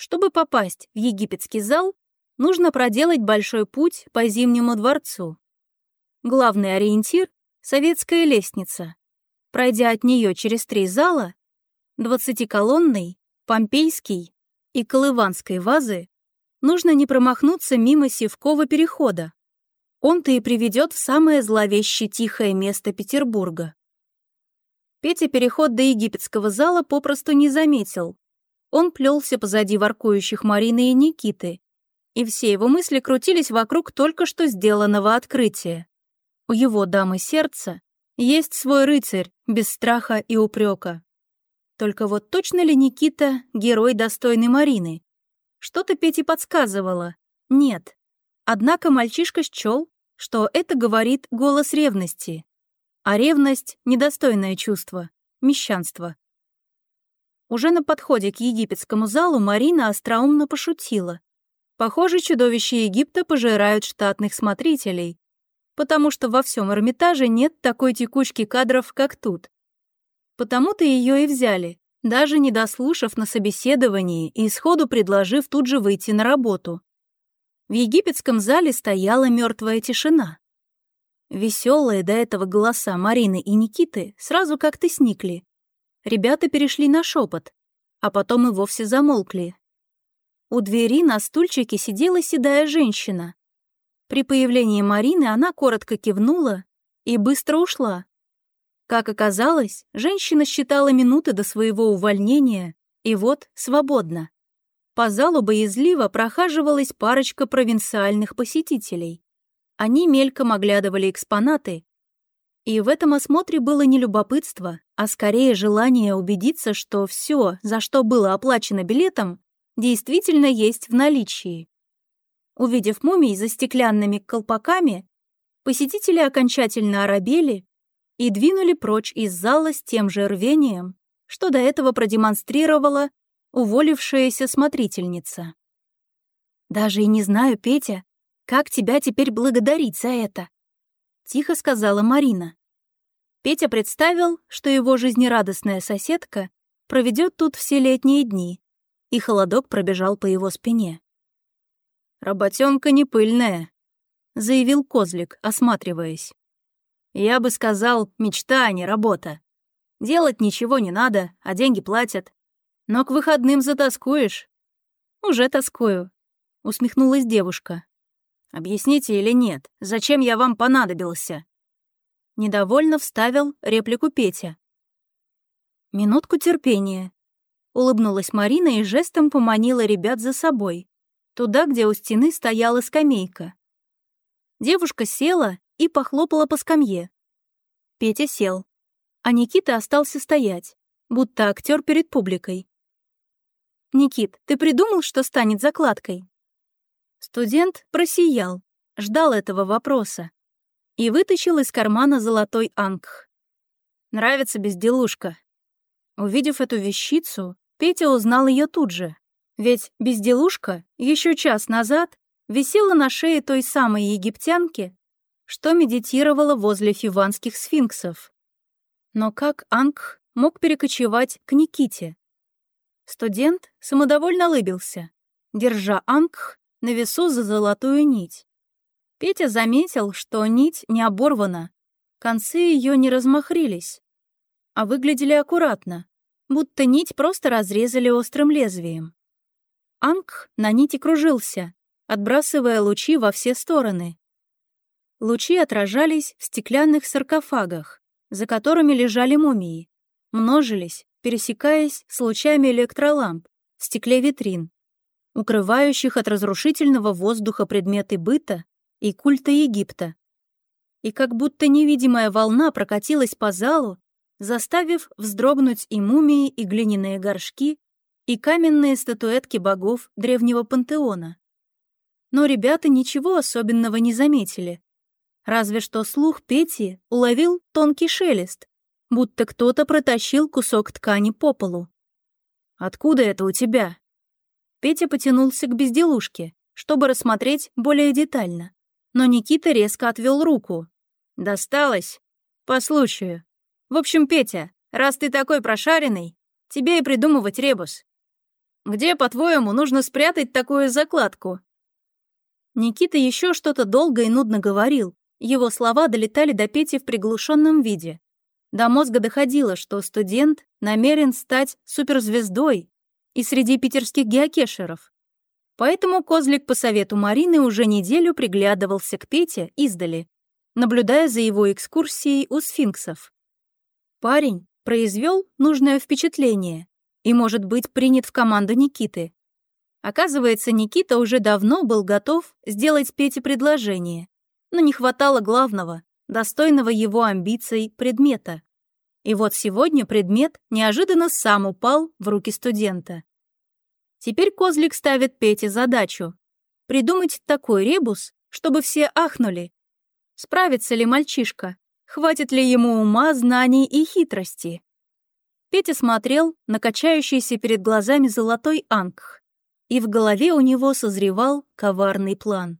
Чтобы попасть в египетский зал, нужно проделать большой путь по Зимнему дворцу. Главный ориентир — советская лестница. Пройдя от нее через три зала, двадцатиколонный, помпейский и колыванской вазы, нужно не промахнуться мимо Севкова перехода. Он-то и приведет в самое зловеще тихое место Петербурга. Петя переход до египетского зала попросту не заметил. Он плелся позади воркующих Марины и Никиты, и все его мысли крутились вокруг только что сделанного открытия. У его дамы сердца есть свой рыцарь, без страха и упрека. Только вот точно ли Никита — герой достойный Марины? Что-то Пете подсказывало. Нет. Однако мальчишка счел, что это говорит голос ревности. А ревность — недостойное чувство, мещанство. Уже на подходе к египетскому залу Марина остроумно пошутила. Похоже, чудовища Египта пожирают штатных смотрителей, потому что во всем Эрмитаже нет такой текучки кадров, как тут. Потому-то ее и взяли, даже не дослушав на собеседовании и сходу предложив тут же выйти на работу. В египетском зале стояла мертвая тишина. Веселые до этого голоса Марины и Никиты сразу как-то сникли. Ребята перешли на шепот, а потом и вовсе замолкли. У двери на стульчике сидела седая женщина. При появлении Марины она коротко кивнула и быстро ушла. Как оказалось, женщина считала минуты до своего увольнения, и вот свободна. По залу боязливо прохаживалась парочка провинциальных посетителей. Они мельком оглядывали экспонаты, и в этом осмотре было не любопытство, а скорее желание убедиться, что все, за что было оплачено билетом, действительно есть в наличии. Увидев мумий за стеклянными колпаками, посетители окончательно оробели и двинули прочь из зала с тем же рвением, что до этого продемонстрировала уволившаяся смотрительница. «Даже и не знаю, Петя, как тебя теперь благодарить за это?» — тихо сказала Марина. Петя представил, что его жизнерадостная соседка проведет тут все летние дни, и холодок пробежал по его спине. «Работенка не пыльная», — заявил Козлик, осматриваясь. «Я бы сказал, мечта, а не работа. Делать ничего не надо, а деньги платят. Но к выходным затаскуешь». «Уже тоскую», — усмехнулась девушка. Объясните или нет, зачем я вам понадобился?» Недовольно вставил реплику Петя. «Минутку терпения», — улыбнулась Марина и жестом поманила ребят за собой, туда, где у стены стояла скамейка. Девушка села и похлопала по скамье. Петя сел, а Никита остался стоять, будто актер перед публикой. «Никит, ты придумал, что станет закладкой?» Студент просиял, ждал этого вопроса и вытащил из кармана золотой ангх. Нравится безделушка. Увидев эту вещицу, Петя узнал ее тут же, ведь безделушка еще час назад висела на шее той самой египтянки, что медитировала возле фиванских сфинксов. Но как Ангх мог перекочевать к Никите? Студент самодовольно улыбился, держа Ангх на весу за золотую нить. Петя заметил, что нить не оборвана, концы ее не размахрились, а выглядели аккуратно, будто нить просто разрезали острым лезвием. Анг на нити кружился, отбрасывая лучи во все стороны. Лучи отражались в стеклянных саркофагах, за которыми лежали мумии, множились, пересекаясь с лучами электроламп в стекле витрин укрывающих от разрушительного воздуха предметы быта и культа Египта. И как будто невидимая волна прокатилась по залу, заставив вздрогнуть и мумии, и глиняные горшки, и каменные статуэтки богов древнего пантеона. Но ребята ничего особенного не заметили. Разве что слух Пети уловил тонкий шелест, будто кто-то протащил кусок ткани по полу. «Откуда это у тебя?» Петя потянулся к безделушке, чтобы рассмотреть более детально. Но Никита резко отвел руку. «Досталось? Послушаю. В общем, Петя, раз ты такой прошаренный, тебе и придумывать ребус. Где, по-твоему, нужно спрятать такую закладку?» Никита еще что-то долго и нудно говорил. Его слова долетали до Пети в приглушенном виде. До мозга доходило, что студент намерен стать суперзвездой и среди питерских геокешеров. Поэтому Козлик по совету Марины уже неделю приглядывался к Пете издали, наблюдая за его экскурсией у сфинксов. Парень произвел нужное впечатление и может быть принят в команду Никиты. Оказывается, Никита уже давно был готов сделать Пете предложение, но не хватало главного, достойного его амбиций предмета. И вот сегодня предмет неожиданно сам упал в руки студента. Теперь Козлик ставит Пете задачу — придумать такой ребус, чтобы все ахнули. Справится ли мальчишка? Хватит ли ему ума, знаний и хитрости? Петя смотрел на качающийся перед глазами золотой ангх, и в голове у него созревал коварный план.